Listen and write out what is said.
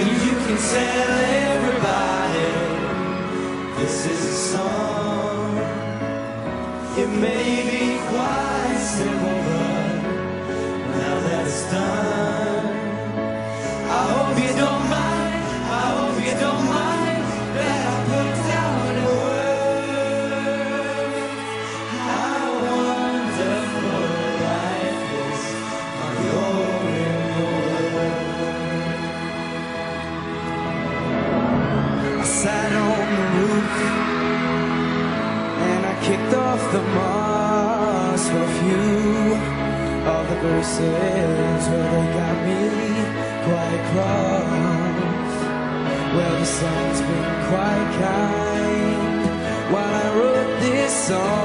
And you can tell everybody this is a song. It may be quite simple, but now that it's done, I hope you don't the moss for a few of the verses where they got me quite cross. Well, the sun's been quite kind while I wrote this song.